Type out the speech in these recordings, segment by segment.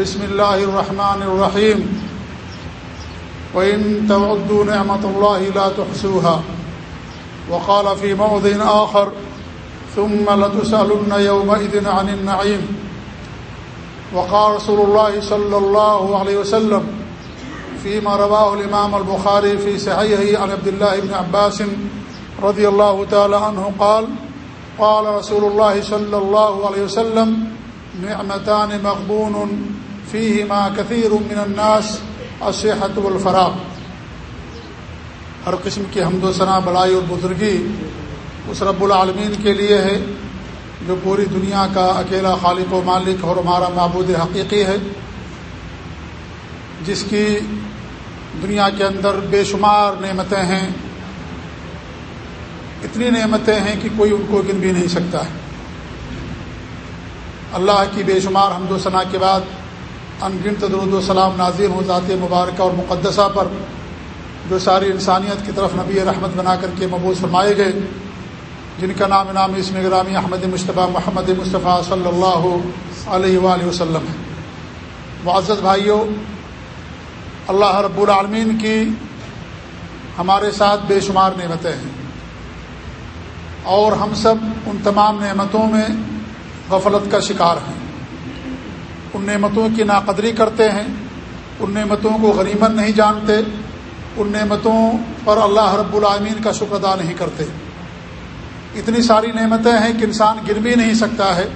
بسم الله الرحمن الرحيم وإن تعدوا نعمة الله لا تحسوها وقال في موضع آخر ثم لتسألن يومئذ عن النعيم وقال رسول الله صلى الله عليه وسلم فيما رواه الإمام البخاري في صحيحه عن عبد الله بن عباس رضي الله تعالى عنه قال قال رسول الله صلى الله عليه وسلم، نعمتان مغبون فيهما كثير من الناس، الصحة والفراغ۔ ہر قسم کی حمد و ثنا بڑائی اور بزرگی اس رب العالمین کے لیے ہے، جو پوری دنیا کا اکیلا خالق و مالک اور ہمارا معبود حقیقی ہے۔ جس کی دنیا کے اندر بے شمار نعمتیں ہیں، اتنی نعمتیں ہیں کہ کوئی ان کو گن بھی نہیں سکتا ہے۔ اللہ کی بے شمار حمد و ثناء کے بعد ان گنت درود و سلام نازر ہو ذات مبارکہ اور مقدسہ پر جو ساری انسانیت کی طرف نبی رحمت بنا کر کے مبوض فرمائے گئے، جن کا نام نام اسم گرامی احمد مصطفیٰ محمد مصطفیٰ صلی اللہ علیہ وآلہ وسلم ہے۔ معزز بھائیوں اللہ رب العالمین کی ہمارے ساتھ بے شمار نعمتیں ہیں۔ اور ہم سب ان تمام نعمتوں میں غفلت کا شکار ہیں۔ ان نعمتوں کی ناقدری کرتے ہیں، ان نعمتوں کو غریمت نہیں جانتے، ان نعمتوں پر اللہ رب العامین کا شکر ادا نہیں کرتے۔ اتنی ساری نعمتیں ہیں کہ انسان گر بھی نہیں سکتا ہے۔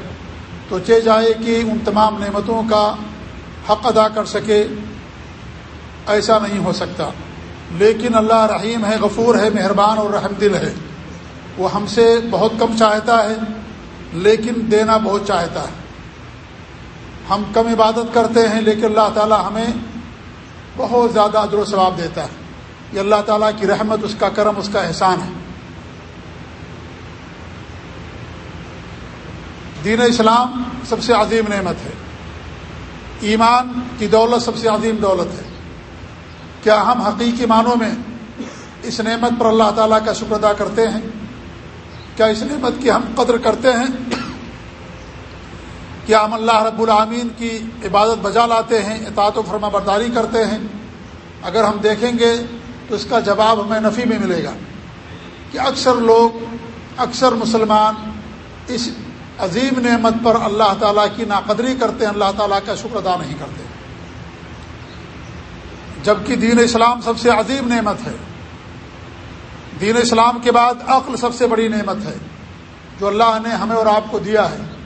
تو چے جائے کہ ان تمام نعمتوں کا حق ادا کر سکے، ایسا نہیں ہو سکتا۔ لیکن اللہ رحیم ہے، غفور ہے، مہربان اور رحم دل ہے۔ وہ ہم سے بہت کم چاہتا ہے، لیکن دینا بہت چاہتا ہے۔ ہم کم عبادت کرتے ہیں، لیکن اللہ تعالی ہمیں بہت زیادہ ادر و ثواب دیتا ہے۔ یہ اللہ تعالیٰ کی رحمت، اس کا کرم، اس کا احسان ہے۔ دین اسلام سب سے عظیم نعمت ہے۔ ایمان کی دولت سب سے عظیم دولت ہے۔ کیا ہم حقیقی معنوں میں اس نعمت پر اللہ تعالیٰ کا شکر ادا کرتے ہیں؟ کیا اس نعمت کی ہم قدر کرتے ہیں؟ کیا ہم اللہ رب العامین کی عبادت بجا لاتے ہیں، اطاعت و فرما برداری کرتے ہیں۔ اگر ہم دیکھیں گے تو اس کا جواب ہمیں نفی میں ملے گا کہ اکثر لوگ، اکثر مسلمان اس عظیم نعمت پر اللہ تعالیٰ کی ناقدری کرتے ہیں، اللہ تعالیٰ کا شکر ادا نہیں کرتے۔ جبکہ دین اسلام سب سے عظیم نعمت ہے۔ دین اسلام کے بعد عقل سب سے بڑی نعمت ہے۔ جو اللہ نے ہمیں اور آپ کو دیا ہے۔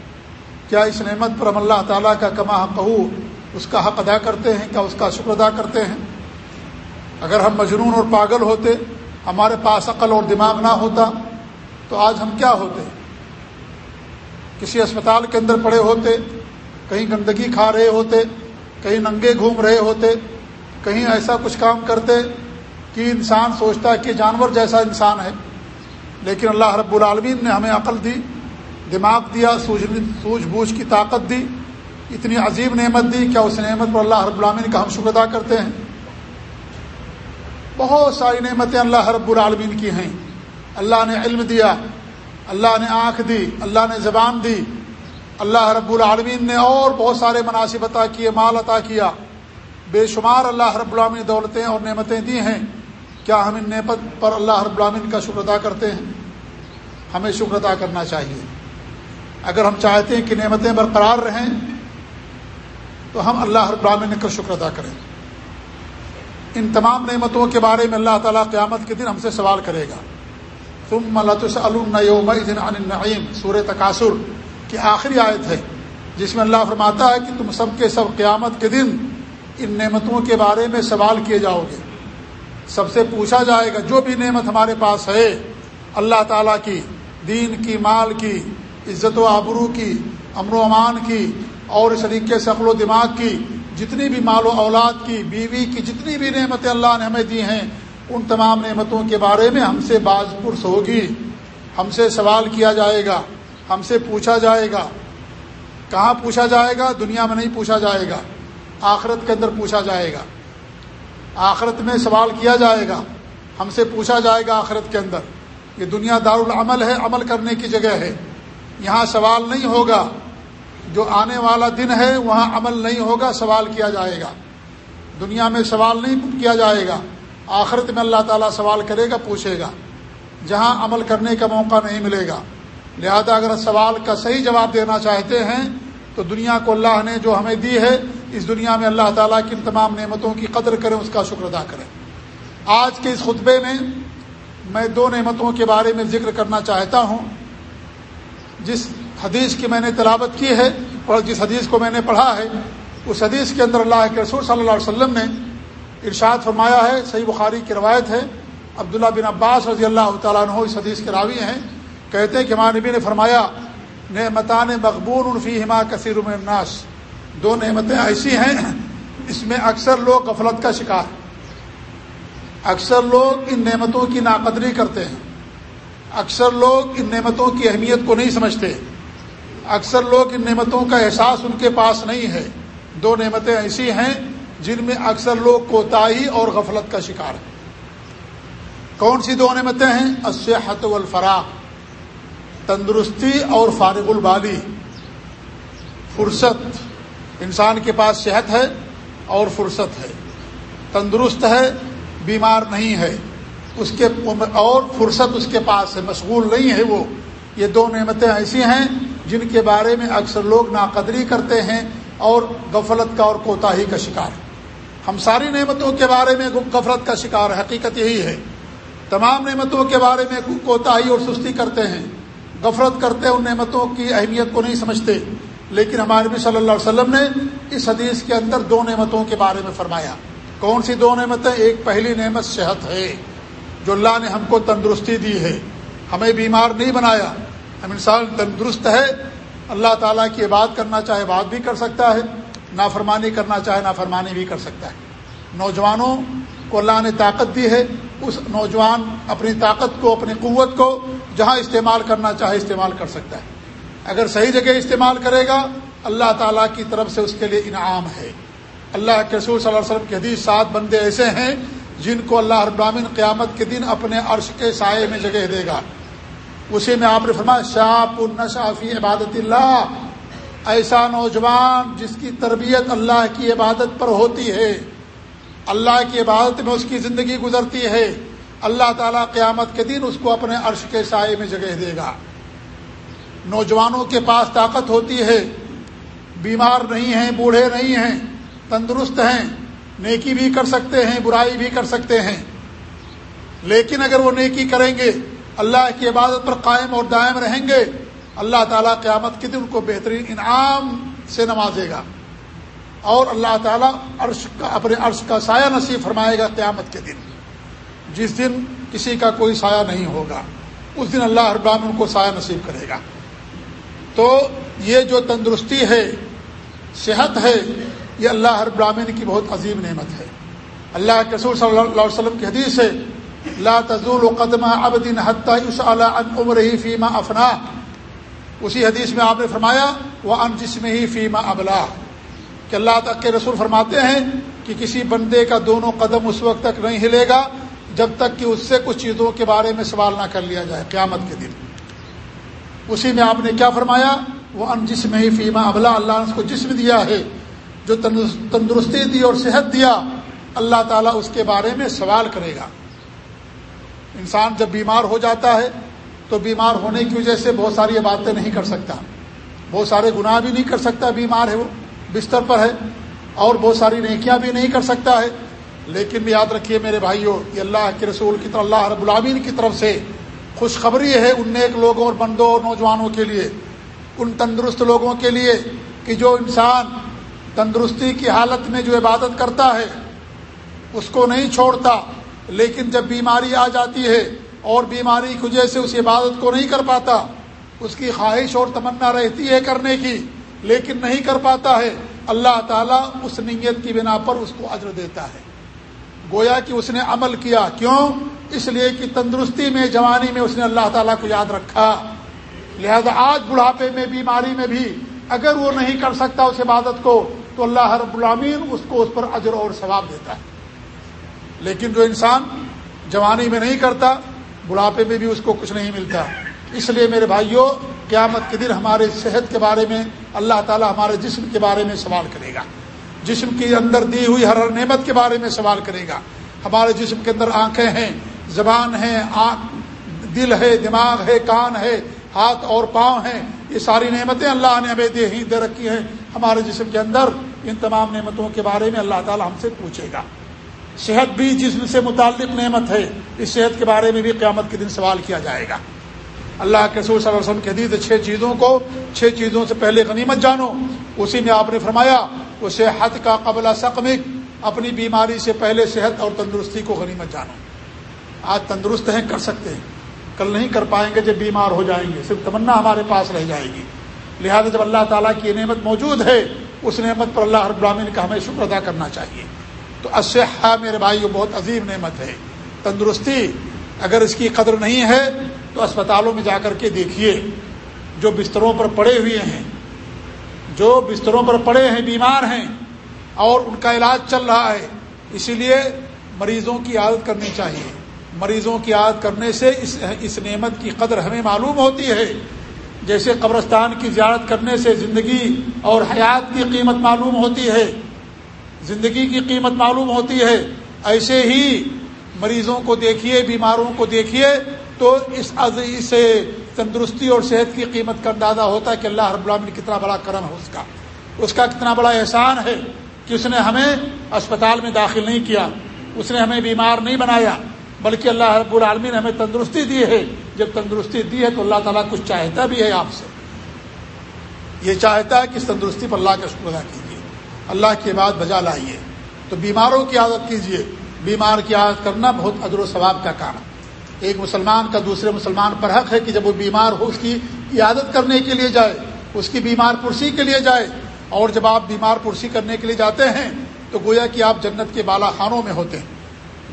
کیا اس نعمت پر ہم اللہ تعالیٰ کا کما کہو اس کا حق ادا کرتے ہیں، کیا اس کا شکر ادا کرتے ہیں؟ اگر ہم مجنون اور پاگل ہوتے، ہمارے پاس عقل اور دماغ نہ ہوتا، تو آج ہم کیا ہوتے؟ کسی اسپتال کے اندر پڑے ہوتے، کہیں گندگی کھا رہے ہوتے، کہیں ننگے گھوم رہے ہوتے، کہیں ایسا کچھ کام کرتے کہ انسان سوچتا ہے کہ جانور جیسا انسان ہے، لیکن اللہ رب العالمین نے ہمیں عقل دی دماغ دیا سوجھ سوجھ بوجھ کی طاقت دی، اتنی عظیم نعمت دی کیا اس نعمت پر اللہ رب العالمین کا ہم شکر ادا کرتے ہیں۔ بہت ساری نعمتیں اللہ رب العالمین کی ہیں۔ اللہ نے علم دیا، اللہ نے آنکھ دی، اللہ نے زبان دی۔ اللہ رب العالمین نے اور بہت سارے مناسب عطا کیے، مال عطا کیا۔ بے شمار اللہ رب العالمین دولتیں اور نعمتیں دی ہیں۔ کیا ہم ان نعمت پر اللہ رب العالمین کا شکر ادا کرتے ہیں؟ ہمیں شکر ادا کرنا چاہیے۔ اگر ہم چاہتے ہیں کہ نعمتیں برقرار رہیں، تو ہم اللہ رب العالمین کا شکر ادا کریں۔ ان تمام نعمتوں کے بارے میں اللہ تعالیٰ قیامت کے دن ہم سے سوال کرے گا۔ تم عن النعیم سور تقاصر کی آخری آیت ہے، جس میں اللہ فرماتا ہے کہ تم سب کے سب قیامت کے دن ان نعمتوں کے بارے میں سوال کیے جاؤ گے۔ سب سے پوچھا جائے گا، جو بھی نعمت ہمارے پاس ہے، اللہ تعالیٰ کی، دین کی، مال کی عزت و آبرو کی، امن و امان کی، اور اس طریقے سے عقل و دماغ کی، جتنی بھی مال و اولاد کی، بیوی کی جتنی بھی نعمتیں اللہ نے ہمیں دی ہیں، ان تمام نعمتوں کے بارے میں ہم سے باز پرس ہوگی۔ ہم سے سوال کیا جائے گا، ہم سے پوچھا جائے گا۔ کہاں پوچھا جائے گا؟ دنیا میں نہیں پوچھا جائے گا، آخرت کے اندر پوچھا جائے گا۔ آخرت میں سوال کیا جائے گا، ہم سے پوچھا جائے گا آخرت کے اندر۔ یہ دنیا دارالعمل ہے، عمل کرنے کی جگہ ہے۔ یہاں سوال نہیں ہوگا۔ جو آنے والا دن ہے، وہاں عمل نہیں ہوگا، سوال کیا جائے گا۔ دنیا میں سوال نہیں کیا جائے گا۔ آخرت میں اللہ تعالیٰ سوال کرے گا، پوچھے گا۔ جہاں عمل کرنے کا موقع نہیں ملے گا۔ لہذا اگر سوال کا صحیح جواب دینا چاہتے ہیں، تو دنیا کو اللہ نے جو ہمیں دی ہے، اس دنیا میں اللہ تعالیٰ کی ان تمام نعمتوں کی قدر کریں، اس کا شکر ادا کریں۔ آج کے اس خطبے میں میں دو نعمتوں کے بارے میں ذکر کرنا چاہتا ہوں۔ جس حدیث کی میں نے تلاوت کی ہے اور جس حدیث کو میں نے پڑھا ہے، اس حدیث کے اندر اللہ کے رسول صلی اللہ علیہ وسلم نے ارشاد فرمایا ہے، صحیح بخاری کی روایت ہے، عبداللہ بن عباس رضی اللہ تعالیٰ عنہ اس حدیث کے راوی ہیں۔ کہتے ہیں کہ ہمارے نبی نے فرمایا، نعمتان مقبول الفی ہما کثیر الناس۔ دو نعمتیں ایسی ہیں، اس میں اکثر لوگ غفلت کا شکار۔ اکثر لوگ ان نعمتوں کی ناقدری کرتے ہیں۔ اکثر لوگ ان نعمتوں کی اہمیت کو نہیں سمجھتے۔ اکثر لوگ ان نعمتوں کا احساس ان کے پاس نہیں ہے۔ دو نعمتیں ایسی ہیں جن میں اکثر لوگ کوتاہی اور غفلت کا شکار ہیں۔ کون سی دو نعمتیں ہیں؟ اسحت والفراغ، تندرستی اور فارغ البالی۔ فرصت، انسان کے پاس صحت ہے اور فرصت ہے۔ تندرست ہے، بیمار نہیں ہے۔ اس کے اور فرصت اس کے پاس ہے، مشغول نہیں ہے وہ۔ یہ دو نعمتیں ایسی ہیں جن کے بارے میں اکثر لوگ ناقدری کرتے ہیں اور غفلت کا اور کوتاہی کا شکار۔ ہم ساری نعمتوں کے بارے میں غفلت کا شکار، حقیقت یہی ہے۔ تمام نعمتوں کے بارے میں کوتاہی اور سستی کرتے ہیں۔ غفلت کرتے ان نعمتوں کی اہمیت کو نہیں سمجھتے۔ لیکن ہمارے نبی صلی اللہ علیہ وسلم نے اس حدیث کے اندر دو نعمتوں کے بارے میں فرمایا۔ کون سی دو نعمتیں؟ ایک پہلی نعمت صحت ہے۔ جو اللہ نے ہم کو تندرستی دی ہے، ہمیں بیمار نہیں بنایا۔ ہم انسان تندرست ہے، اللہ تعالیٰ کی عبادت کرنا چاہے بات بھی کر سکتا ہے، نافرمانی کرنا چاہے نافرمانی بھی کر سکتا ہے۔ نوجوانوں کو اللہ نے طاقت دی ہے، اس نوجوان اپنی طاقت کو، اپنی قوت کو جہاں استعمال کرنا چاہے استعمال کر سکتا ہے۔ اگر صحیح جگہ استعمال کرے گا، اللہ تعالیٰ کی طرف سے اس کے لیے انعام ہے۔ اللہ کے رسول صلی اللہ علیہ وسلم کے حدیث سات بندے ایسے ہیں جن کو اللہ ابراہین قیامت کے دن اپنے عرش کے سائے میں جگہ دے گا۔ اسی میں آپ نے فرمایا، شاپ النشافی عبادت اللہ۔ ایسا نوجوان جس کی تربیت اللہ کی عبادت پر ہوتی ہے، اللہ کی عبادت میں اس کی زندگی گزرتی ہے، اللہ تعالیٰ قیامت کے دن اس کو اپنے عرش کے سائے میں جگہ دے گا۔ نوجوانوں کے پاس طاقت ہوتی ہے، بیمار نہیں ہیں، بوڑھے نہیں ہیں، تندرست ہیں۔ نیکی بھی کر سکتے ہیں، برائی بھی کر سکتے ہیں۔ لیکن اگر وہ نیکی کریں گے، اللہ کی عبادت پر قائم اور دائم رہیں گے، اللہ تعالیٰ قیامت کے دن کو بہترین انعام سے نوازے گا۔ اور اللہ تعالیٰ عرش کا، اپنے عرش کا سایہ نصیب فرمائے گا قیامت کے دن۔ جس دن کسی کا کوئی سایہ نہیں ہوگا، اس دن اللہ اربان ان کو سایہ نصیب کرے گا۔ تو یہ جو تندرستی ہے، صحت ہے یہ اللہ ہر براہین کی بہت عظیم نعمت ہے۔ اللہ کے رسول صلی اللہ علیہ وسلم کی حدیث ہے، لا تزول قدمہ ابدین عمر ہی فیمہ افنا اسی حدیث میں آپ نے فرمایا وہ ان جسم ہی فیمہ ابلا کہ اللہ تک کے رسول فرماتے ہیں کہ کسی بندے کا دونوں قدم اس وقت تک نہیں ہلے گا جب تک کہ اس سے کچھ چیزوں کے بارے میں سوال نہ کر لیا جائے، قیامت کے دن۔ اسی میں آپ نے کیا فرمایا وہ ان جسم ہی فیما ابلا اللہ نے اس کو جسم دیا ہے۔ جو تندرستی دی اور صحت دیا، اللہ تعالیٰ اس کے بارے میں سوال کرے گا۔ انسان جب بیمار ہو جاتا ہے، تو بیمار ہونے کی وجہ سے بہت ساری باتیں نہیں کر سکتا۔ بہت سارے گناہ بھی نہیں کر سکتا بیمار ہے وہ، بستر پر ہے اور بہت ساری نیکیاں بھی نہیں کر سکتا ہے۔ لیکن یاد رکھیے میرے بھائیوں، یہ اللہ کے رسول کی طرف، اللہ رب العامین کی طرف سے خوشخبری ہے ان نیک لوگوں اور بندوں اور نوجوانوں کے لیے، ان تندرست لوگوں کے لیے کہ جو انسان تندرستی کی حالت میں جو عبادت کرتا ہے، اس کو نہیں چھوڑتا، لیکن جب بیماری آ جاتی ہے اور بیماری کی وجہ سے اس عبادت کو نہیں کر پاتا، اس کی خواہش اور تمنا رہتی ہے کرنے کی، لیکن نہیں کر پاتا ہے، اللہ تعالیٰ اس نیت کی بنا پر اس کو عجر دیتا ہے۔ گویا کہ اس نے عمل کیا، کیوں؟ اس لیے کہ تندرستی میں، جوانی میں اس نے اللہ تعالیٰ کو یاد رکھا۔ لہذا آج بڑھاپے میں، بیماری میں بھی اگر وہ نہیں کر سکتا اس عبادت کو تو اللہ رب العامین اس کو اس پر اجر اور ثواب دیتا ہے۔ لیکن جو انسان جوانی میں نہیں کرتا، بڑھاپے میں بھی اس کو کچھ نہیں ملتا۔ اس لیے میرے بھائیوں، قیامت کے دن ہمارے صحت کے بارے میں، اللہ تعالی ہمارے جسم کے بارے میں سوال کرے گا۔ جسم کے اندر دی ہوئی ہر نعمت کے بارے میں سوال کرے گا۔ ہمارے جسم کے اندر آنکھیں ہیں، زبان ہے دل ہے، دماغ ہے، کان ہے، ہاتھ اور پاؤں ہیں۔ یہ ساری نعمتیں اللہ نے ہمیں دے ہی دے رکھی ہیں۔ ہمارے جسم کے اندر ان تمام نعمتوں کے بارے میں اللہ تعالی ہم سے پوچھے گا۔ صحت بھی جسم سے متعلق نعمت ہے، اس صحت کے بارے میں بھی قیامت کے دن سوال کیا جائے گا۔ اللہ کے صلی اللہ علیہ وسلم کے حدیث چھ چیزوں کو، چھ چیزوں سے پہلے غنیمت جانو۔ اسی میں آپ نے فرمایا وہ صحت کا قبل سقمک، اپنی بیماری سے پہلے صحت اور تندرستی کو غنیمت جانو۔ آج تندرست ہیں، کر سکتے ہیں۔ کل نہیں کر پائیں گے جب بیمار ہو جائیں گے، صرف تمنا ہمارے پاس رہ جائے گی۔ لہذا جب اللہ تعالیٰ کی نعمت موجود ہے، اس نعمت پر اللہ ہر براہین کا ہمیں شکر ادا کرنا چاہیے۔ تو اسحا میرے بھائی بہت عظیم نعمت ہے۔ تندرستی اگر اس کی قدر نہیں ہے، تو اسپتالوں میں جا کر کے دیکھیے، جو بستروں پر پڑے ہوئے ہیں، جو بستروں پر پڑے ہیں، بیمار ہیں، اور ان کا علاج چل رہا ہے، اسی لیے مریضوں کی عادت کرنی چاہیے۔ مریضوں کی عادت کرنے سے اس اس نعمت کی قدر ہمیں معلوم ہوتی ہے۔ جیسے قبرستان کی زیارت کرنے سے زندگی اور حیات کی قیمت معلوم ہوتی ہے، زندگی کی قیمت معلوم ہوتی ہے۔ ایسے ہی مریضوں کو دیکھیے، بیماروں کو دیکھیے تو اس عزیز سے تندرستی اور صحت کی قیمت کا اندازہ ہوتا ہے کہ اللہ رب العالمین کتنا بڑا کرم ہے اس کا۔ اس کا کتنا بڑا احسان ہے کہ اس نے ہمیں اسپتال میں داخل نہیں کیا، اس نے ہمیں بیمار نہیں بنایا۔ بلکہ اللہ رب العالمین ہمیں تندرستی دی ہے۔ جب تندرستی دی ہے تو اللہ تعالیٰ کچھ چاہتا بھی ہے آپ سے۔ یہ چاہتا ہے کہ اس تندرستی پر اللہ کا شکر ادا کیجیے۔ اللہ کے بعد بجا لائیے۔ تو بیماروں کی عادت کیجیے۔ بیمار کی عادت کرنا بہت ادر و ثواب کا کام ایک مسلمان کا دوسرے مسلمان پر حق ہے کہ جب وہ بیمار ہو اس کی عادت کرنے کے لیے جائے، اس کی بیمار پرسی کے لیے جائے۔ اور جب آپ بیمار پرسی کرنے کے لیے جاتے ہیں تو گویا کہ آپ جنت کے بالا خانوں میں ہوتے ہیں۔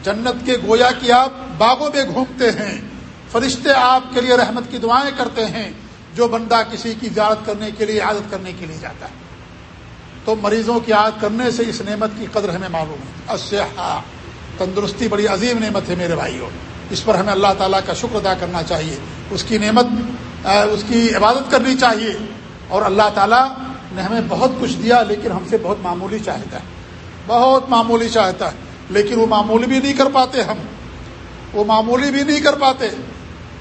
جنت کے گویا کہ آپ باغوں میں گھومتے ہیں، فرشتے آپ کے لیے رحمت کی دعائیں کرتے ہیں، جو بندہ کسی کی زیارت کرنے کے لیے، عادت کرنے کے لیے جاتا ہے۔ تو مریضوں کی عادت کرنے سے اس نعمت کی قدر ہمیں معلوم ہے۔ اسحا تندرستی بڑی عظیم نعمت ہے میرے بھائیوں۔ اس پر ہمیں اللہ تعالیٰ کا شکر ادا کرنا چاہیے۔ اس کی نعمت اس کی عبادت کرنی چاہیے۔ اور اللہ تعالیٰ نے ہمیں بہت کچھ دیا، لیکن ہم سے بہت معمولی چاہتا ہے۔ بہت معمولی چاہتا ہے۔ لیکن وہ معمولی بھی نہیں کر پاتے ہم۔ وہ معمولی بھی نہیں کر پاتے۔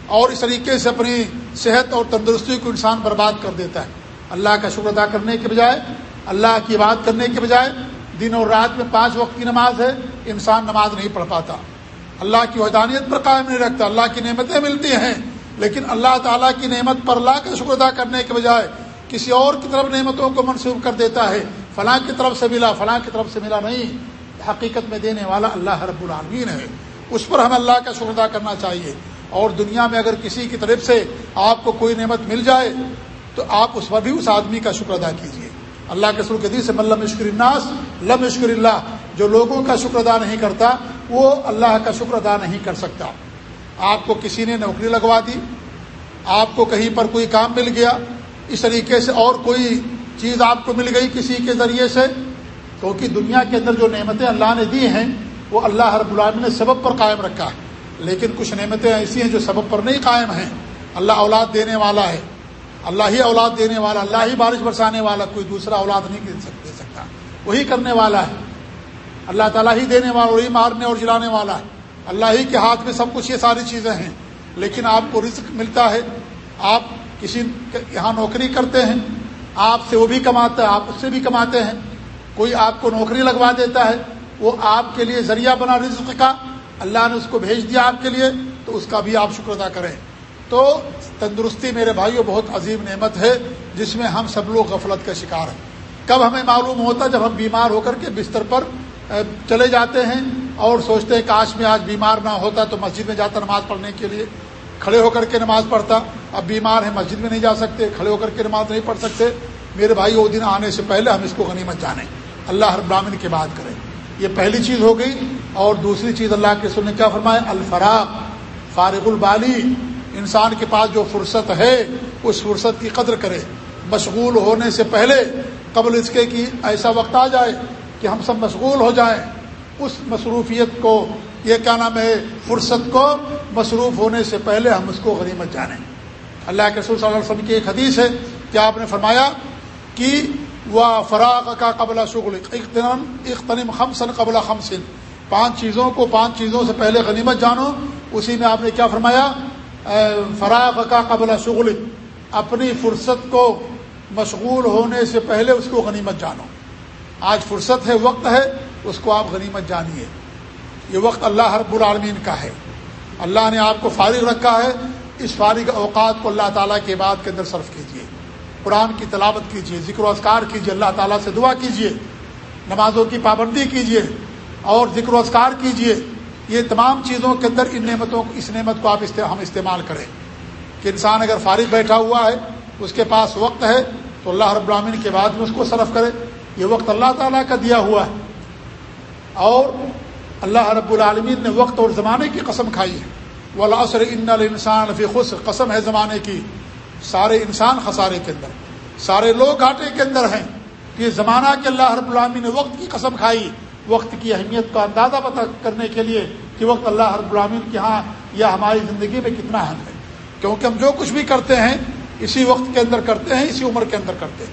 اور اس طریقے سے اپنی صحت اور تندرستی کو انسان برباد کر دیتا ہے۔ اللہ کا شکر ادا کرنے کے بجائے، اللہ کی بات کرنے کے بجائے دن اور رات میں پانچ وقت کی نماز ہے، انسان نماز نہیں پڑھ پاتا۔ اللہ کی وحدانیت پر قائم نہیں رکھتا اللہ کی نعمتیں ملتی ہیں۔ لیکن اللہ تعالیٰ کی نعمت پر اللہ کا شکر ادا کرنے کے بجائے کسی اور کی طرف نعمتوں کو منسوخ کر دیتا ہے۔ فلاں کی طرف سے ملا، فلاں کی طرف سے ملا نہیں۔ حقیقت میں دینے والا اللہ رب العالمین ہے۔ اس پر ہمیں اللہ کا شکر ادا کرنا چاہیے۔ اور دنیا میں اگر کسی کی طرف سے آپ کو کوئی نعمت مل جائے، تو آپ اس پر بھی اس آدمی کا شکر ادا کیجیے۔ اللہ کے سر کے سے ملم عشکر الناس، لم عشکر اللہ جو لوگوں کا شکر ادا نہیں کرتا، وہ اللہ کا شکر ادا نہیں کر سکتا۔ آپ کو کسی نے نوکری لگوا دی، آپ کو کہیں پر کوئی کام مل گیا، اس طریقے سے اور کوئی چیز آپ کو مل گئی کسی کے ذریعے سے کیونکہ دنیا کے اندر جو نعمتیں اللہ نے دی ہیں، وہ اللہ رب العالمین نے سبب پر قائم رکھا ہے۔ لیکن کچھ نعمتیں ایسی ہیں جو سبب پر نہیں قائم ہیں۔ اللہ اولاد دینے والا ہے۔ اللہ ہی اولاد دینے والا، اللہ ہی بارش برسانے والا، کوئی دوسرا اولاد نہیں دے سکتا۔ وہی کرنے والا ہے۔ اللہ تعالیٰ ہی دینے والا، وہی مارنے اور جلانے والا ہے۔ اللہ ہی کے ہاتھ میں سب کچھ، یہ ساری چیزیں ہیں۔ لیکن آپ کو رزق ملتا ہے۔ آپ کسی یہاں نوکری کرتے ہیں۔ آپ سے وہ بھی کماتا ہے، آپ اس سے بھی کماتے ہیں۔ کوئی آپ کو نوکری لگوا دیتا ہے، وہ آپ کے لیے ذریعہ بنا رزق کا۔ اللہ نے اس کو بھیج دیا آپ کے لیے، تو اس کا بھی آپ شکر ادا کریں۔ تو تندرستی میرے بھائیوں بہت عظیم نعمت ہے، جس میں ہم سب لوگ غفلت کا شکار ہیں۔ کب ہمیں معلوم ہوتا جب ہم بیمار ہو کر کے بستر پر چلے جاتے ہیں اور سوچتے ہیں کاش میں آج بیمار نہ ہوتا تو مسجد میں جاتا نماز پڑھنے کے لیے۔ کھڑے ہو کر کے نماز پڑھتا، اب بیمار ہیں مسجد میں نہیں جا سکتے، کھڑے ہو کر کے نماز نہیں پڑھ سکتے۔ میرے بھائی وہ دن آنے سے پہلے ہم اس کو غنیمت جانیں۔ اللہ ہر براہین کی بات کریں۔ یہ پہلی چیز ہو گئی اور دوسری چیز اللہ کے سننے کیا فرمائے الفراق، فارغ البالی۔ انسان کے پاس جو فرصت ہے، اس فرصت کی قدر کرے۔ مشغول ہونے سے پہلے قبل اس کے کہ ایسا وقت آ جائے کہ ہم سب مشغول ہو جائیں۔ اس مصروفیت کو، یہ کیا نام ہے، فرصت کو مصروف ہونے سے پہلے ہم اس کو غنیمت جانیں۔ اللہ کے رسول صلی اللہ علیہ وسلم کی ایک حدیث ہے۔ کہ آپ نے فرمایا کہ وہ فراغ کا قبل شغل اختنم خمسن قبل خمسن. پانچ چیزوں کو پانچ چیزوں سے پہلے غنیمت جانو. اسی میں آپ نے کیا فرمایا؟ فراغ کا قبل شغل اپنی فرصت کو مشغول ہونے سے پہلے اس کو غنیمت جانو. آج فرصت ہے، وقت ہے، اس کو آپ غنیمت جانیے. یہ وقت اللہ رب العالمین کا ہے. اللہ نے آپ کو فارغ رکھا ہے. اس فارغ اوقات کو اللہ تعالیٰ کے بعد کے اندر صرف کیجیے. قرآن کی تلاوت کیجیے ذکر و اذکار کیجیے اللہ تعالیٰ سے دعا کیجیے نمازوں کی پابندی کیجیے اور ذکر و اذکار کیجیے یہ تمام چیزوں کے اندر ان نعمتوں اس نعمت کو آپ ہم استعمال کریں۔ کہ انسان اگر فارغ بیٹھا ہوا ہے، اس کے پاس وقت ہے، تو اللہ رب العالمین کے بعد میں اس کو صرف کرے۔ یہ وقت اللہ تعالیٰ کا دیا ہوا ہے۔ اور اللہ رب العالمین نے وقت اور زمانے کی قسم کھائی ہے۔ وہ اللہ ان انسان فی خوش قسم ہے زمانے کی۔ سارے انسان خسارے کے اندر، سارے لوگ گھاٹے کے اندر ہیں۔ یہ زمانہ کے اللہ رب العالمین نے وقت کی قسم کھائی، وقت کی اہمیت کا اندازہ پتہ کرنے کے لیے کہ وقت اللہ رب العالمین کے ہاں یا ہماری زندگی میں کتنا اہم ہے۔ کیونکہ ہم جو کچھ بھی کرتے ہیں، اسی وقت کے اندر کرتے ہیں، اسی عمر کے اندر کرتے ہیں۔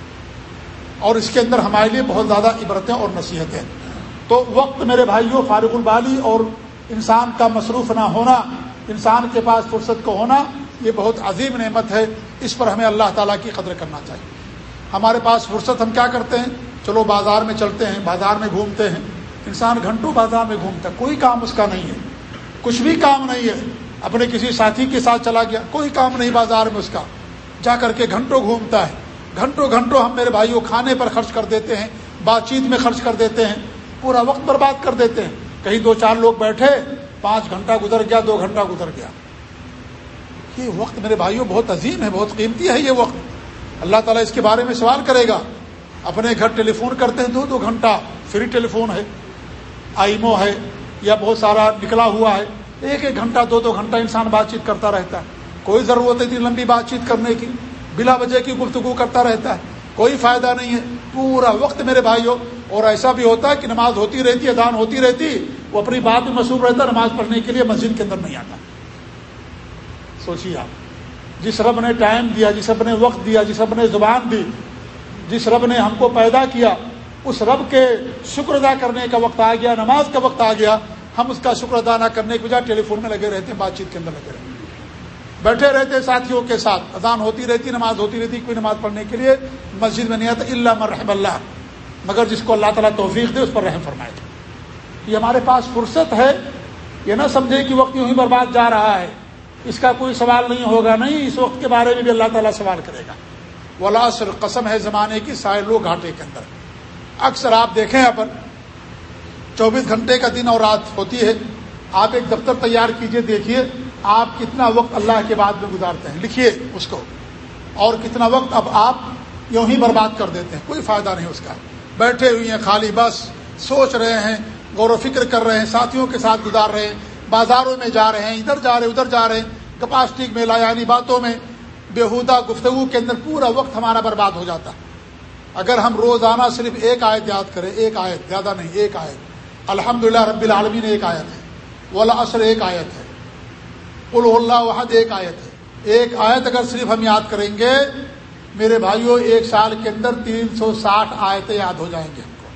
اور اس کے اندر ہمارے لیے بہت زیادہ عبرتیں اور نصیحتیں۔ تو وقت میرے بھائیوں، فارغ البالی اور انسان کا مصروف نہ ہونا، انسان کے پاس فرصت کو ہونا یہ بہت عظیم نعمت ہے، اس پر ہمیں اللہ تعالیٰ کی قدر کرنا چاہیے۔ ہمارے پاس فرصت ہم کیا کرتے ہیں؟ چلو بازار میں چلتے ہیں، بازار میں گھومتے ہیں۔ انسان گھنٹوں بازار میں گھومتا ہے، کوئی کام اس کا نہیں ہے۔ کچھ بھی کام نہیں ہے۔ اپنے کسی ساتھی کے ساتھ چلا گیا، کوئی کام نہیں بازار میں اس کا۔ جا کر کے گھنٹوں گھومتا ہے۔ گھنٹوں گھنٹوں ہم میرے بھائیوں کھانے پر خرچ کر دیتے ہیں، بات چیت میں خرچ کر دیتے ہیں۔ پورا وقت برباد کر دیتے ہیں۔ کہیں دو چار لوگ بیٹھے، پانچ گھنٹہ گزر گیا، دو گھنٹہ گزر گیا۔ یہ وقت میرے بھائیوں بہت عظیم ہے، بہت قیمتی ہے یہ وقت۔ اللہ تعالیٰ اس کے بارے میں سوال کرے گا۔ اپنے گھر ٹیلی فون کرتے ہیں، دو دو گھنٹہ فری ٹیلی فون ہے، آئیمو ہے، یا بہت سارا نکلا ہوا ہے۔ ایک ایک گھنٹہ، دو دو گھنٹہ انسان بات چیت کرتا رہتا ہے۔ کوئی ضرورت اتنی لمبی بات چیت کرنے کی؟ بلا وجہ کی گفتگو کرتا رہتا ہے۔ کوئی فائدہ نہیں ہے۔ پورا وقت میرے بھائی ہو اور ایسا بھی ہوتا ہے کہ نماز ہوتی رہتی ہے، دان ہوتی رہتی، وہ اپنی بات میں مصروف رہتا نماز پڑھنے کے لیے مسجد کے اندر نہیں آتا۔ سوچیے آپ ہاں۔ جس رب نے ٹائم دیا، جس رب نے وقت دیا، جس رب نے زبان دی، جس رب نے ہم کو پیدا کیا، اس رب کے شکر ادا کرنے کا وقت آ گیا، نماز کا وقت آ گیا، ہم اس کا شکر ادا نہ کرنے کی وجہ ٹیلی فون میں لگے رہتے ہیں، بات چیت کے اندر لگے رہتے ہیں۔ بیٹھے رہتے ساتھیوں کے ساتھ، اذان ہوتی رہتی، نماز ہوتی رہتی، کوئی نماز پڑھنے کے لیے مسجد میں نہیں آتا اللہ مرحم اللہ، مگر جس کو اللہ تعالیٰ توفیق دے، اس پر رحم فرمائے۔ یہ ہمارے پاس فرصت ہے، یہ نہ سمجھے کہ وقت یوں ہی برباد جا رہا ہے۔ اس کا کوئی سوال نہیں ہوگا، نہیں، اس وقت کے بارے میں بھی اللہ تعالیٰ سوال کرے گا۔ ولاسر قسم ہے زمانے کی سائے لوگ گھاٹے کے اندر۔ اکثر آپ دیکھیں اپن، چوبیس گھنٹے کا دن اور رات ہوتی ہے۔ آپ ایک دفتر تیار کیجیے، دیکھیے آپ کتنا وقت اللہ کے بعد میں گزارتے ہیں۔ لکھیے اس کو۔ اور کتنا وقت اب آپ یوں ہی برباد کر دیتے ہیں، کوئی فائدہ نہیں اس کا۔ بیٹھے ہوئے ہیں، خالی بس، سوچ رہے ہیں، غور و فکر کر رہے ہیں، ساتھیوں کے ساتھ گزار رہے ہیں۔ بازاروں میں جا رہے ہیں، ادھر جا رہے، ادھر جا رہے ہیں۔ کپاسٹک میں یعنی باتوں میں بےحودہ گفتگو کے اندر پورا وقت ہمارا برباد ہو جاتا۔ اگر ہم روزانہ صرف ایک آیت یاد کریں، ایک آیت، زیادہ نہیں، ایک آیت۔ الحمد للہ رب العالمین ایک آیت ہے۔ ولا اثر ایک آیت ہے۔ قل اللہ وحد ایک آیت ہے۔ ایک آیت اگر صرف ہم یاد کریں گے، میرے بھائیوں ایک سال کے اندر تین سو ساٹھ آیتیں یاد ہو جائیں گے ہم کو۔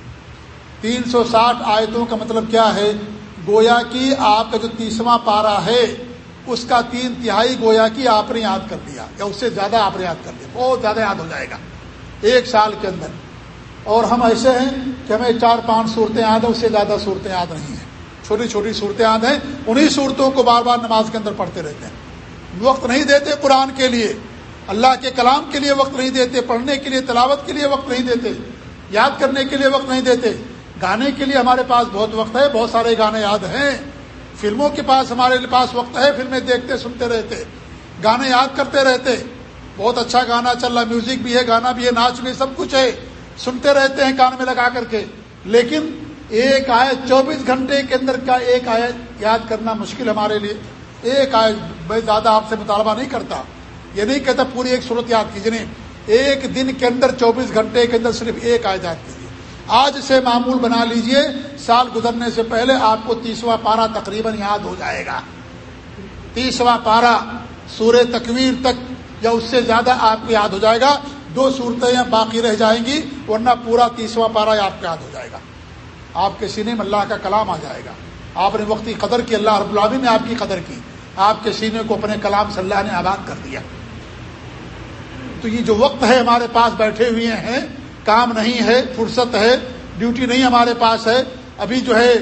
تین سو ساٹھ آیتوں کا مطلب کیا ہے؟ گویا کی آپ کا جو تیسواں پارا ہے، اس کا تین تہائی گویا کی آپ نے یاد کر لیا یا اس سے زیادہ آپ نے یاد کر لیا بہت زیادہ یاد ہو جائے گا، ایک سال کے اندر۔ اور ہم ایسے ہیں کہ ہمیں چار پانچ صورتیں یاد ہیں، اس سے زیادہ صورتیں یاد نہیں ہیں۔ چھوٹی چھوٹی صورتیں یاد ہیں انہیں صورتوں کو بار بار نماز کے اندر پڑھتے رہتے ہیں۔ وقت نہیں دیتے قرآن کے لیے، اللہ کے کلام کے لیے وقت نہیں دیتے، پڑھنے کے لیے، تلاوت کے لیے وقت نہیں دیتے، یاد کرنے کے لیے وقت نہیں دیتے۔ گانے کے لیے ہمارے پاس بہت وقت ہے، بہت سارے گانے یاد ہیں۔ فلموں کے پاس ہمارے پاس وقت ہے، فلمیں دیکھتے، سنتے رہتے، گانے یاد کرتے رہتے۔ بہت اچھا گانا چل رہا میوزک بھی ہے، گانا بھی ہے، ناچ بھی سب کچھ ہے۔ سنتے رہتے ہیں کان میں لگا کر کے۔ لیکن ایک آیت چوبیس گھنٹے کے اندر کا ایک آیت یاد کرنا مشکل ہمارے لیے۔ ایک آیت میں زیادہ آپ سے مطالبہ نہیں کرتا۔ یہ نہیں کہتا پوری ایک صورت یاد کیجیے ایک دن کے اندر چوبیس گھنٹے کے اندر صرف ایک آیت یاد کیجیے آج سے معمول بنا لیجیے، سال گزرنے سے پہلے آپ کو تیسواں پارا تقریباً یاد ہو جائے گا۔ تیسواں پارا سورہ تکویر تک یا اس سے زیادہ آپ کو یاد ہو جائے گا۔ دو صورتیں باقی رہ جائیں گی، ورنہ پورا تیسواں پارا آپ کو یاد ہو جائے گا۔ آپ کے سینے میں اللہ کا کلام آ جائے گا۔ آپ نے وقت کی قدر کی، اللہ رب العالمین نے آپ کی قدر کی۔ آپ کے سینے کو اپنے کلام سے اللہ نے آباد کر دیا۔ تو یہ جو وقت ہے ہمارے پاس بیٹھے ہوئے ہیں کام نہیں ہے، فرصت ہے ڈیوٹی نہیں ہمارے پاس ہے۔ ابھی جو ہے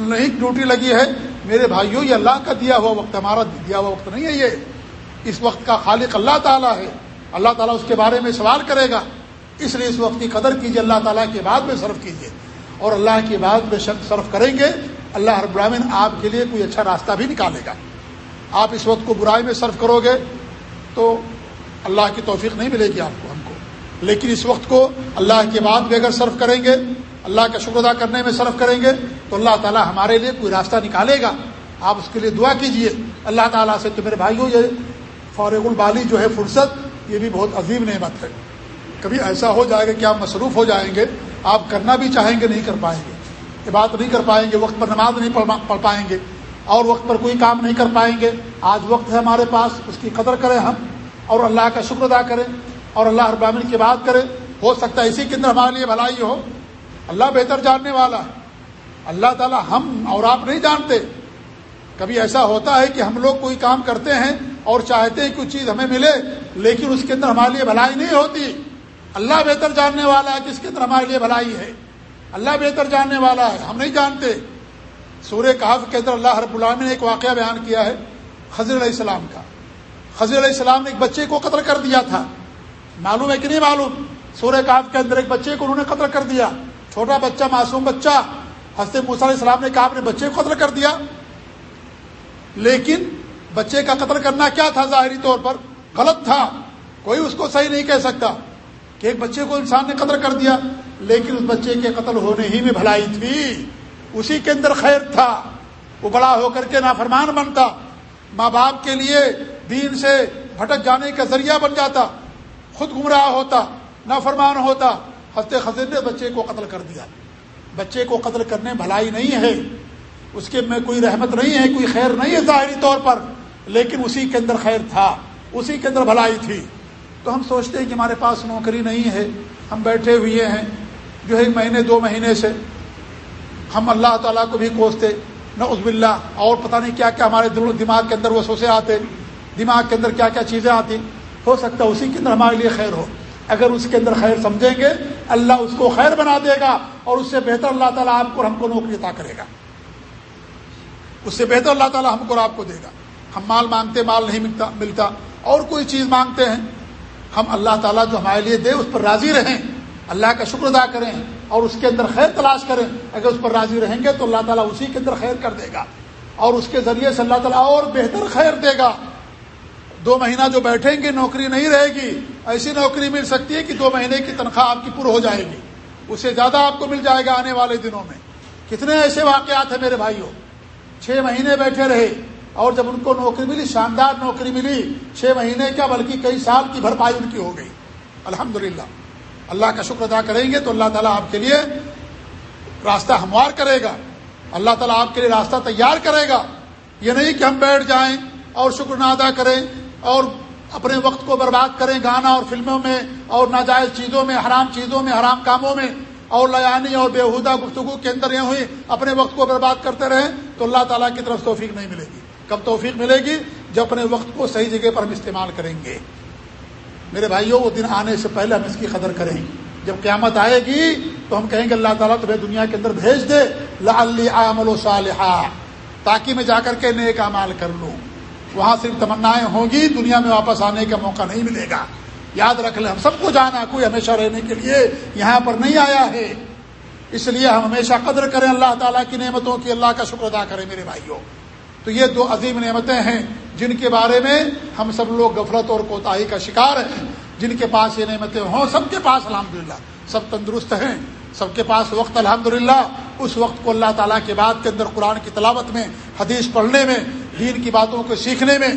نہیں ڈیوٹی لگی ہے۔ میرے بھائیوں، یہ اللہ کا دیا ہوا وقت، ہمارا دیا ہوا وقت نہیں ہے یہ۔ اس وقت کا خالق اللہ تعالیٰ ہے۔ اللہ تعالیٰ اس کے بارے میں سوال کرے گا۔ اس لیے اس وقت کی قدر کیجیے اللہ تعالیٰ کے بعد میں صرف کیجیے اور اللہ کی بعد میں صرف کریں گے۔ اللہ رب العالمین آپ کے لیے کوئی اچھا راستہ بھی نکالے گا۔ آپ اس وقت کو برائی میں صرف کرو گے تو اللہ کی توفیق نہیں ملے گی آپ کو۔ لیکن اس وقت کو اللہ کے بعد بھی اگر صرف کریں گے، اللہ کا شکر ادا کرنے میں صرف کریں گے، تو اللہ تعالیٰ ہمارے لیے کوئی راستہ نکالے گا۔ آپ اس کے لیے دعا کیجیے۔ اللہ تعالیٰ سے تو میرے بھائیوں، یہ فارغ البالی جو ہے فرصت، یہ بھی بہت عظیم نعمت ہے۔ کبھی ایسا ہو جائے گا کہ آپ مصروف ہو جائیں گے، آپ کرنا بھی چاہیں گے، نہیں کر پائیں گے۔ یہ بات نہیں کر پائیں گے، وقت پر نماز نہیں پڑھ پائیں گے۔ اور وقت پر کوئی کام نہیں کر پائیں گے۔ آج وقت ہے ہمارے پاس، اس کی قدر کریں ہم اور اللہ کا شکر ادا کریں۔ اور اللہ ابامن کی بات کرے، ہو سکتا ہے اسی کے اندر ہمارے لیے بھلائی ہو۔ اللہ بہتر جاننے والا ہے۔ اللہ تعالیٰ ہم اور آپ نہیں جانتے۔ کبھی ایسا ہوتا ہے کہ ہم لوگ کوئی کام کرتے ہیں اور چاہتے ہیں کہ کوئی چیز ہمیں ملے، لیکن اس کے اندر ہمارے لیے بھلائی نہیں ہوتی۔ اللہ بہتر جاننے والا ہے کہ اس کے اندر ہمارے لیے بھلائی ہے۔ اللہ بہتر جاننے والا ہے، ہم نہیں جانتے۔ سورہ کہف کے اندر اللہ رب العالمین نے ایک واقعہ بیان کیا ہے خضر علیہ السلام کا۔ خضر علیہ السلام نے ایک بچے کو قتل کر دیا تھا۔ معلوم ہے کہ نہیں معلوم؟ سورہ کاف کے اندر ایک بچے کو انہوں نے قتل کر دیا۔ چھوٹا بچہ، معصوم بچہ۔ حضرت موسیٰ علیہ السلام نے کہا، اپنے بچے کو قتل کر دیا۔ لیکن بچے کا قتل کرنا کیا تھا؟ ظاہری طور پر غلط تھا۔ کوئی اس کو صحیح نہیں کہہ سکتا کہ ایک بچے کو انسان نے قتل کر دیا۔ لیکن اس بچے کے قتل ہونے ہی میں بھلائی تھی۔ اسی کے اندر خیر تھا۔ وہ بڑا ہو کر کے نافرمان بنتا۔ ماں باپ کے لیے دین سے بھٹک جانے کا ذریعہ بن جاتا۔ خود گمراہ ہوتا نہ فرمان ہوتا ہنستے خزر نے بچے کو قتل کر دیا۔ بچے کو قتل کرنے بھلائی نہیں ہے۔ اس کے میں کوئی رحمت نہیں ہے، کوئی خیر نہیں ہے ظاہری طور پر، لیکن اسی کے اندر خیر تھا، اسی کے اندر بھلائی تھی۔ تو ہم سوچتے ہیں کہ ہمارے پاس نوکری نہیں ہے، ہم بیٹھے ہوئے ہیں۔ جو ہے مہینے، دو مہینے سے ہم اللہ تعالیٰ کو بھی کوستے۔ نہ عزب اللہ اور پتہ نہیں کیا کیا ہمارے دل دماغ کے اندر وہ سوسے آتے، دماغ کے اندر کیا کیا چیزیں آتی۔ ہو سکتا ہے اسی کے اندر ہمارے لیے خیر ہو۔ اگر اس کے اندر خیر سمجھیں گے، اللہ اس کو خیر بنا دے گا اور اس سے بہتر اللہ تعالیٰ آپ کو ہم کو نوکری عطا کرے گا۔ اس سے بہتر اللہ تعالیٰ ہم کو اور آپ کو دے گا۔ ہم مال مانگتے، مال نہیں ملتا ملتا۔ اور کوئی چیز مانگتے ہیں، ہم اللہ تعالیٰ جو ہمارے لیے دے، اس پر راضی رہیں۔ اللہ کا شکر ادا کریں اور اس کے اندر خیر تلاش کریں۔ اگر اس پر راضی رہیں گے تو اللہ تعالیٰ اسی کے اندر خیر کر دے گا اور اس کے ذریعے سے اللہ تعالیٰ اور بہتر خیر دے گا۔ دو مہینہ جو بیٹھیں گے، نوکری نہیں رہے گی۔ ایسی نوکری مل سکتی ہے کہ دو مہینے کی تنخواہ آپ کی پر ہو جائے گی۔ اس سے زیادہ آپ کو مل جائے گا آنے والے دنوں میں۔ کتنے ایسے واقعات ہیں میرے بھائیوں۔ چھ مہینے بیٹھے رہے اور جب ان کو نوکری ملی، شاندار نوکری ملی، چھ مہینے کیا بلکہ کئی سال کی بھرپائی ان کی ہو گئی۔ الحمد اللہ کا شکر ادا کریں گے تو اللہ تعالیٰ آپ کے لیے راستہ ہموار کرے گا۔ اللہ تعالیٰ آپ کے لیے راستہ تیار کرے گا۔ یہ نہیں کہ ہم بیٹھ جائیں اور شکر نہ ادا کریں۔ اور اپنے وقت کو برباد کریں گانا اور فلموں میں اور ناجائز چیزوں میں، حرام چیزوں میں، حرام کاموں میں، اور لیانی اور بےحدہ گفتگو کے اندر یہ ہوئی، اپنے وقت کو برباد کرتے رہیں تو اللہ تعالیٰ کی طرف توفیق نہیں ملے گی۔ کب توفیق ملے گی؟ جب اپنے وقت کو صحیح جگہ پر ہم استعمال کریں گے۔ میرے بھائیوں، وہ دن آنے سے پہلے ہم اس کی قدر کریں۔ جب قیامت آئے گی تو ہم کہیں گے اللہ تعالیٰ تمہیں دنیا کے اندر بھیج دے عمل و صالحہ تاکہ میں جا کر کے نیک امال کر لوں۔ وہاں صرف تمنائیں ہوں گی، دنیا میں واپس آنے کا موقع نہیں ملے گا۔ یاد رکھ لیں، ہم سب کو جانا، کوئی ہمیشہ رہنے کے لیے یہاں پر نہیں آیا ہے۔ اس لیے ہم ہمیشہ قدر کریں اللہ تعالیٰ کی نعمتوں کی، اللہ کا شکر ادا کریں میرے بھائیوں۔ تو یہ دو عظیم نعمتیں ہیں جن کے بارے میں ہم سب لوگ غفلت اور کوتاہی کا شکار ہیں۔ جن کے پاس یہ نعمتیں ہوں، سب کے پاس الحمد سب تندرست ہیں۔ سب کے پاس وقت الحمد اس وقت کو اللہ تعالیٰ کے بعد کے اندر قرآن کی تلاوت میں، حدیث پڑھنے میں، دین کی باتوں کو سیکھنے میں،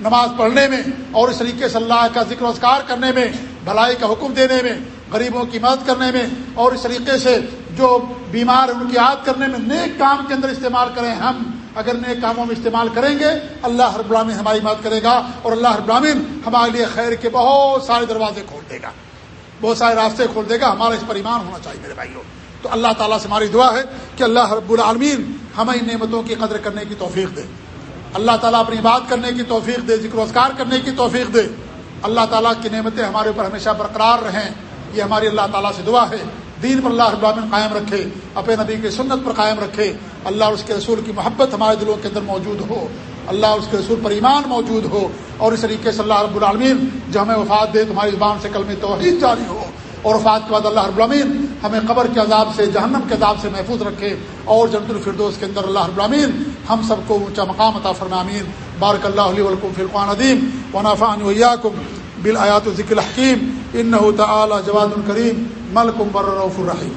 نماز پڑھنے میں، اور اس طریقے سے اللہ کا ذکر وزکار کرنے میں، بھلائی کا حکم دینے میں، غریبوں کی مدد کرنے میں، اور اس طریقے سے جو بیمار ان کی یاد کرنے میں نیک کام کے اندر استعمال کریں ہم، اگر نیک کاموں میں استعمال کریں گے، اللہ ہر برامین ہماری مدد کرے گا، اور اللہ ہر برامین ہمارے لیے خیر کے بہت سارے دروازے کھول دے گا۔ بہت سارے راستے کھول دے گا، ہمارا اس پر ایمان ہونا چاہیے میرے بھائیوں تو اللہ تعالیٰ سے ہماری دعا ہے کہ اللہ رب العالمین ہمیں ان نعمتوں کی قدر کرنے کی توفیق دے۔ اللہ تعالیٰ اپنی بات کرنے کی توفیق دے، ذکر وزکار کرنے کی توفیق دے۔ اللہ تعالیٰ کی نعمتیں ہمارے اوپر ہمیشہ برقرار رہیں۔ یہ ہماری اللہ تعالیٰ سے دعا ہے۔ دین پر اللہ ابراہین قائم رکھے، اپنے نبی کی سنت پر قائم رکھے۔ اللہ اور اس کے رسول کی محبت ہمارے دلوں کے اندر موجود ہو۔ اللہ اس کے رسول پر ایمان موجود ہو اور اس طریقے سے اللہ رب العالمین جو ہمیں وفات دے تمہاری زبان سے کل میں توحید جاری ہو اور وفات کے بعد اللہ رب العالمین ہمیں قبر کے عذاب سے، جہنم کے عذاب سے محفوظ رکھے اور جنت الفردوس کے اندر اللہ رب العالمین ہم سب کو اونچا مقام عطا فرمامین بارک اللہ علیہ ولکم فرقان عدیم ونافعن ویاکم بالآیات ذکر الحکیم انه تعالی جواد الکریم ملکم بر الرحیم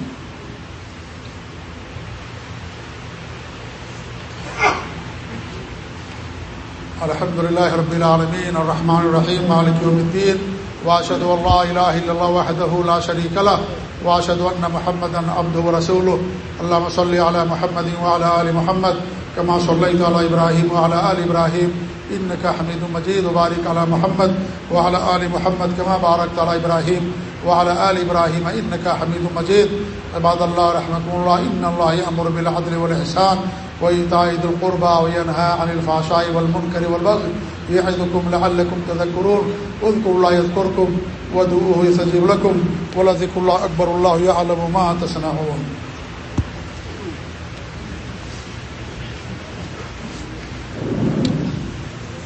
الحمد لله رب العالمين، الرحمن الرحيم، مالك يوم الدين واشهد ان لا اله الا الله وحده لا شريك له واشهد ان محمدا عبده ورسوله. اللهم صل على محمد وعلى ال محمد، كما صليت على ابراهيم وعلى ال ابراهيم انك حميد مجيد. وبارك على محمد وعلى ال محمد كما باركت على ابراهيم وعلى ال ابراهيم انك حميد مجيد. عباد الله، رحمكم الله ان الله يأمر بالعدل والاحسان وإيتاء ذي القربى وينهى عن الفحشاء والمنكر والبغي يعظكم لعلكم تذكرون اذكروا الله يذكركم وادعوه يستجيب لكم ولذكر الله أكبر الله يعلم ما تصنعون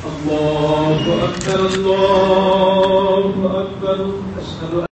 الله أكبر الله أكبر. أشهد